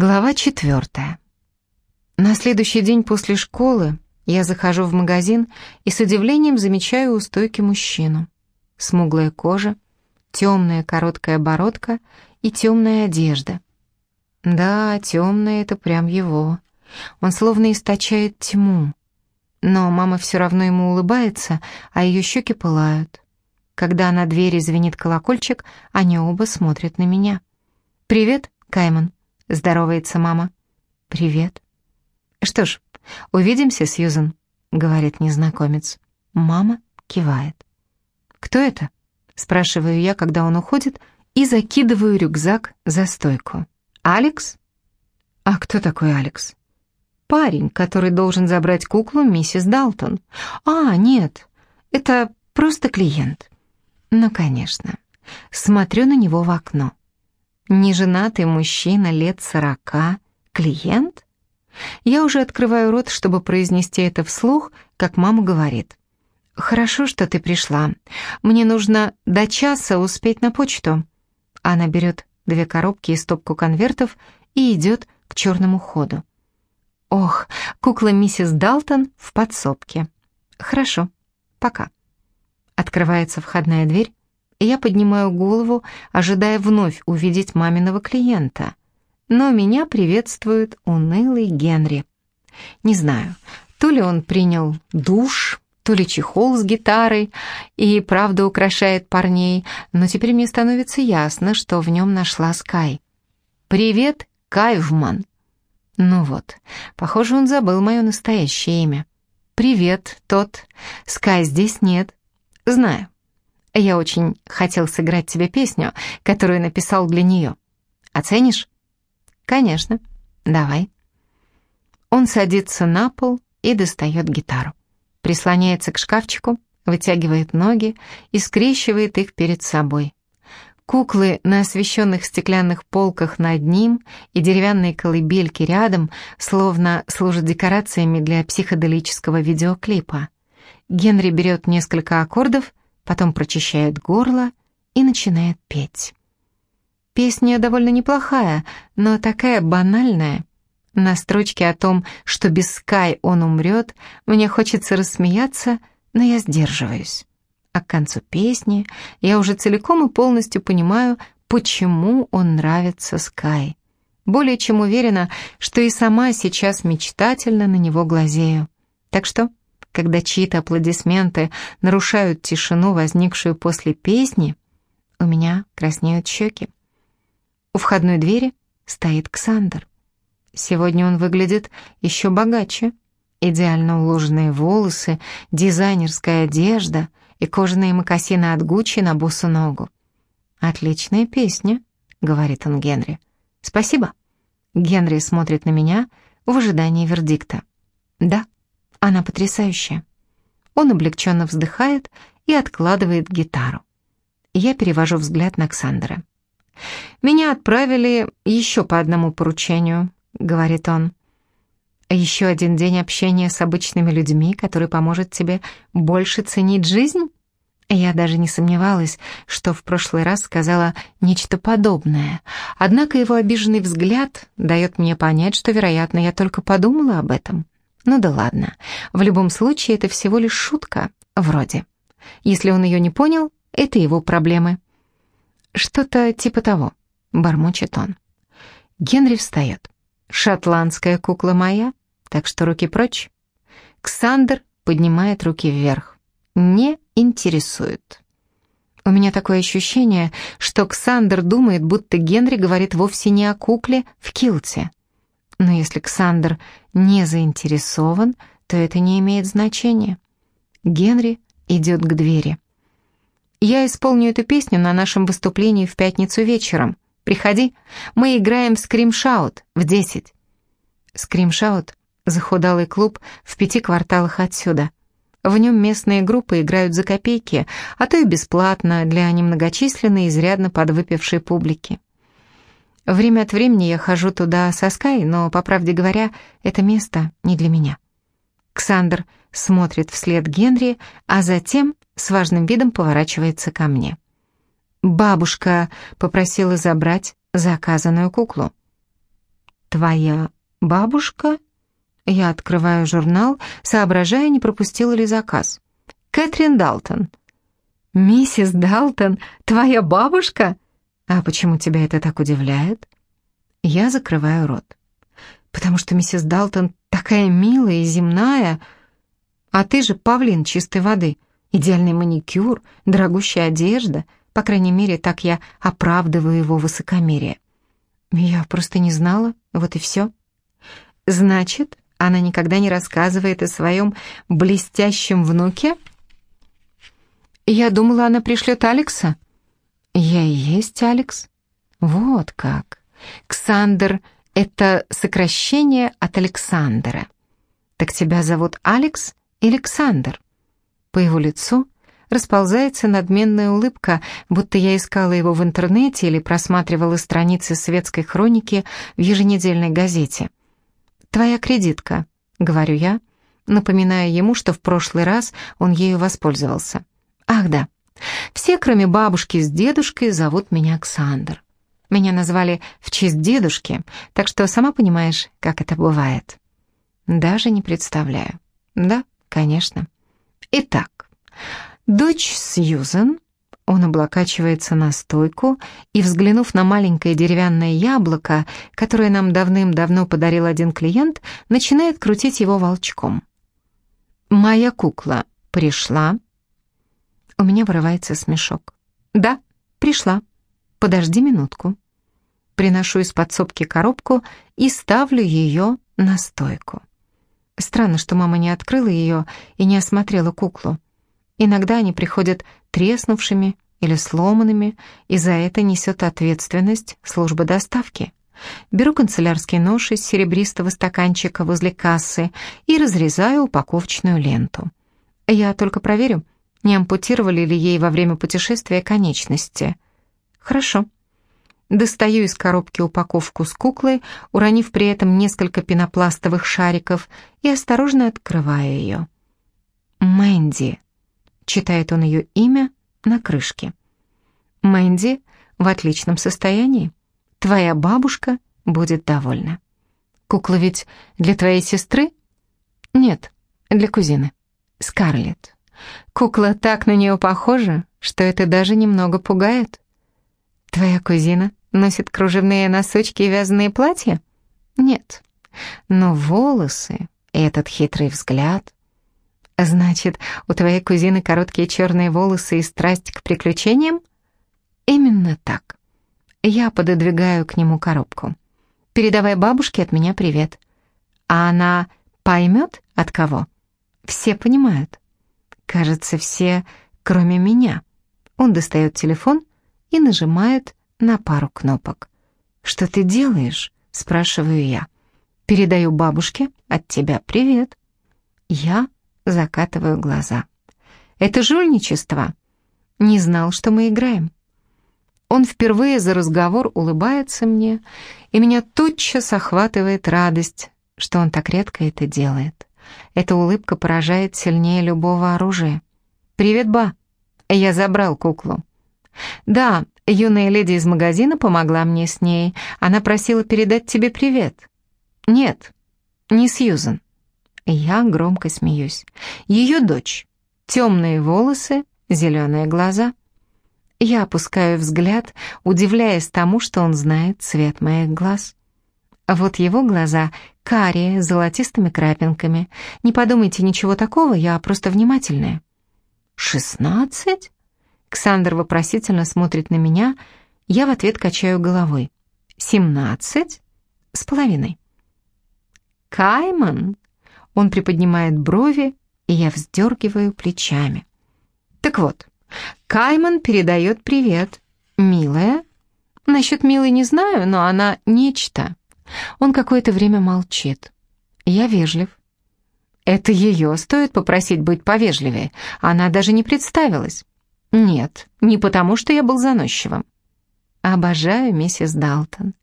Глава четвертая. На следующий день после школы я захожу в магазин и с удивлением замечаю у стойки мужчину. Смуглая кожа, темная короткая бородка и темная одежда. Да, темная — это прям его. Он словно источает тьму. Но мама все равно ему улыбается, а ее щеки пылают. Когда на двери звенит колокольчик, они оба смотрят на меня. «Привет, Кайман», — здоровается мама. «Привет». «Что ж, увидимся, Сьюзен», — говорит незнакомец. Мама кивает. «Кто это?» — спрашиваю я, когда он уходит, и закидываю рюкзак за стойку. «Алекс?» «А кто такой Алекс?» «Парень, который должен забрать куклу миссис Далтон». «А, нет, это просто клиент». «Ну, конечно». Смотрю на него в окно. Неженатый мужчина лет сорока, клиент? Я уже открываю рот, чтобы произнести это вслух, как мама говорит. «Хорошо, что ты пришла. Мне нужно до часа успеть на почту». Она берет две коробки и стопку конвертов и идет к черному ходу. «Ох, кукла миссис Далтон в подсобке. Хорошо, пока». Открывается входная дверь, я поднимаю голову, ожидая вновь увидеть маминого клиента. Но меня приветствует унылый Генри. Не знаю, то ли он принял душ, то ли чехол с гитарой и правда украшает парней, но теперь мне становится ясно, что в нем нашла Скай. «Привет, Кайвман!» Ну вот, похоже, он забыл мое настоящее имя. «Привет, тот. Скай здесь нет. Знаю. Я очень хотел сыграть тебе песню, которую написал для нее. Оценишь? Конечно. Давай. Он садится на пол и достает гитару. Прислоняется к шкафчику, вытягивает ноги и скрещивает их перед собой. Куклы на освещенных стеклянных полках над ним и деревянные колыбельки рядом словно служат декорациями для психоделического видеоклипа. Генри берет несколько аккордов потом прочищает горло и начинает петь. Песня довольно неплохая, но такая банальная. На строчке о том, что без Скай он умрет, мне хочется рассмеяться, но я сдерживаюсь. А к концу песни я уже целиком и полностью понимаю, почему он нравится Скай. Более чем уверена, что и сама сейчас мечтательно на него глазею. Так что когда чьи-то аплодисменты нарушают тишину, возникшую после песни, у меня краснеют щеки. У входной двери стоит Ксандр. Сегодня он выглядит еще богаче. Идеально уложенные волосы, дизайнерская одежда и кожаные мокасины от Гуччи на босу ногу. «Отличная песня», — говорит он Генри. «Спасибо». Генри смотрит на меня в ожидании вердикта. «Да». Она потрясающая. Он облегченно вздыхает и откладывает гитару. Я перевожу взгляд на Ксандера. «Меня отправили еще по одному поручению», — говорит он. «Еще один день общения с обычными людьми, который поможет тебе больше ценить жизнь?» Я даже не сомневалась, что в прошлый раз сказала нечто подобное. Однако его обиженный взгляд дает мне понять, что, вероятно, я только подумала об этом. Ну да ладно. В любом случае, это всего лишь шутка, вроде. Если он ее не понял, это его проблемы. Что-то типа того, бормочет он. Генри встает. Шотландская кукла моя, так что руки прочь. Ксандр поднимает руки вверх. Не интересует. У меня такое ощущение, что Ксандр думает, будто Генри говорит вовсе не о кукле в килте. Но если Ксандр не заинтересован, то это не имеет значения. Генри идет к двери. «Я исполню эту песню на нашем выступлении в пятницу вечером. Приходи, мы играем скримшаут в десять». Скримшаут — захудалый клуб в пяти кварталах отсюда. В нем местные группы играют за копейки, а то и бесплатно для немногочисленной, изрядно подвыпившей публики. Время от времени я хожу туда со Скай, но, по правде говоря, это место не для меня. Ксандр смотрит вслед Генри, а затем с важным видом поворачивается ко мне. «Бабушка попросила забрать заказанную куклу». «Твоя бабушка?» Я открываю журнал, соображая, не пропустила ли заказ. «Кэтрин Далтон». «Миссис Далтон, твоя бабушка?» «А почему тебя это так удивляет?» Я закрываю рот. «Потому что миссис Далтон такая милая и земная, а ты же павлин чистой воды, идеальный маникюр, дорогущая одежда, по крайней мере, так я оправдываю его высокомерие». «Я просто не знала, вот и все». «Значит, она никогда не рассказывает о своем блестящем внуке?» «Я думала, она пришлет Алекса». «Я и есть Алекс». «Вот как. Ксандр — это сокращение от Александра. Так тебя зовут Алекс или Ксандр?» По его лицу расползается надменная улыбка, будто я искала его в интернете или просматривала страницы светской хроники в еженедельной газете. «Твоя кредитка», — говорю я, напоминая ему, что в прошлый раз он ею воспользовался. «Ах да, все, кроме бабушки с дедушкой, зовут меня Александр. Меня назвали в честь дедушки, так что сама понимаешь, как это бывает». «Даже не представляю». «Да, конечно». «Итак, дочь Сьюзен он облокачивается на стойку и, взглянув на маленькое деревянное яблоко, которое нам давным-давно подарил один клиент, начинает крутить его волчком. «Моя кукла пришла?» У меня вырывается смешок. «Да, пришла. Подожди минутку». Приношу из подсобки коробку и ставлю ее на стойку. Странно, что мама не открыла ее и не осмотрела куклу. Иногда они приходят треснувшими или сломанными, и за это несет ответственность служба доставки. Беру канцелярский нож из серебристого стаканчика возле кассы и разрезаю упаковочную ленту. Я только проверю, не ампутировали ли ей во время путешествия конечности. Хорошо. Достаю из коробки упаковку с куклой, уронив при этом несколько пенопластовых шариков, и осторожно открываю ее. Мэнди читает он ее имя на крышке. «Мэнди в отличном состоянии. Твоя бабушка будет довольна. Кукла ведь для твоей сестры? Нет, для кузины. Скарлетт. Кукла так на нее похожа, что это даже немного пугает. Твоя кузина носит кружевные носочки и вязаные платья? Нет. Но волосы и этот хитрый взгляд... Значит, у твоей кузины короткие черные волосы и страсть к приключениям? Именно так. Я пододвигаю к нему коробку. Передавай бабушке от меня привет. А она поймет от кого? Все понимают. Кажется, все, кроме меня. Он достает телефон и нажимает на пару кнопок. «Что ты делаешь?» — спрашиваю я. «Передаю бабушке от тебя привет». Я закатываю глаза. «Это жульничество. Не знал, что мы играем». Он впервые за разговор улыбается мне, и меня тотчас охватывает радость, что он так редко это делает. Эта улыбка поражает сильнее любого оружия. «Привет, ба!» Я забрал куклу. «Да, юная леди из магазина помогла мне с ней. Она просила передать тебе привет». «Нет, не Сьюзен. Я громко смеюсь. Ее дочь. Темные волосы, зеленые глаза. Я опускаю взгляд, удивляясь тому, что он знает цвет моих глаз. Вот его глаза карие, с золотистыми крапинками. Не подумайте ничего такого, я просто внимательная. «Шестнадцать?» Ксандр вопросительно смотрит на меня, я в ответ качаю головой. «Семнадцать?» «С половиной». «Кайман?» Он приподнимает брови, и я вздергиваю плечами. Так вот, Кайман передает привет. Милая? Насчет милой не знаю, но она нечто. Он какое-то время молчит. Я вежлив. Это ее стоит попросить быть повежливее. Она даже не представилась. Нет, не потому, что я был заносчивым. Обожаю миссис Далтон.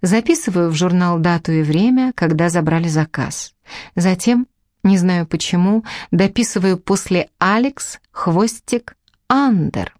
Записываю в журнал дату и время, когда забрали заказ. Затем, не знаю почему, дописываю после «Алекс» хвостик «Андер».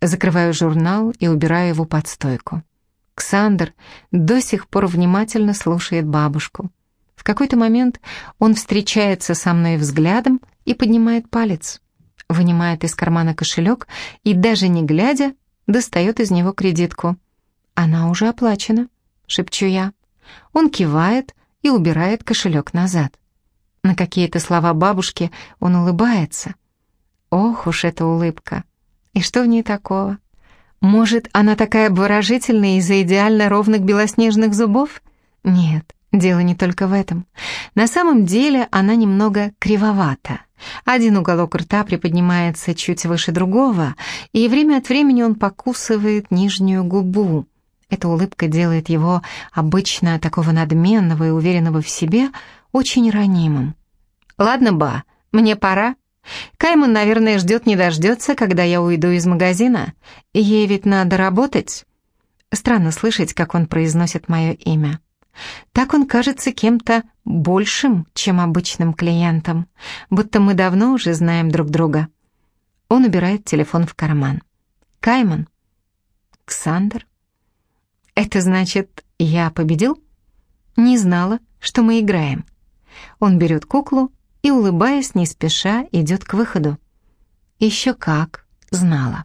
Закрываю журнал и убираю его под стойку. Ксандр до сих пор внимательно слушает бабушку. В какой-то момент он встречается со мной взглядом и поднимает палец, вынимает из кармана кошелек и, даже не глядя, достает из него кредитку. «Она уже оплачена», — шепчу я. Он кивает и убирает кошелек назад. На какие-то слова бабушки он улыбается. Ох уж эта улыбка! И что в ней такого? Может, она такая обворожительная из-за идеально ровных белоснежных зубов? Нет, дело не только в этом. На самом деле она немного кривовата. Один уголок рта приподнимается чуть выше другого, и время от времени он покусывает нижнюю губу. Эта улыбка делает его, обычно такого надменного и уверенного в себе, очень ранимым. «Ладно, ба, мне пора», Кайман, наверное, ждет не дождется, когда я уйду из магазина. Ей ведь надо работать. Странно слышать, как он произносит мое имя. Так он кажется кем-то большим, чем обычным клиентом, будто мы давно уже знаем друг друга. Он убирает телефон в карман. Кайман? Ксандр? Это значит, я победил? Не знала, что мы играем. Он берет куклу и, улыбаясь не спеша, идет к выходу. Еще как знала.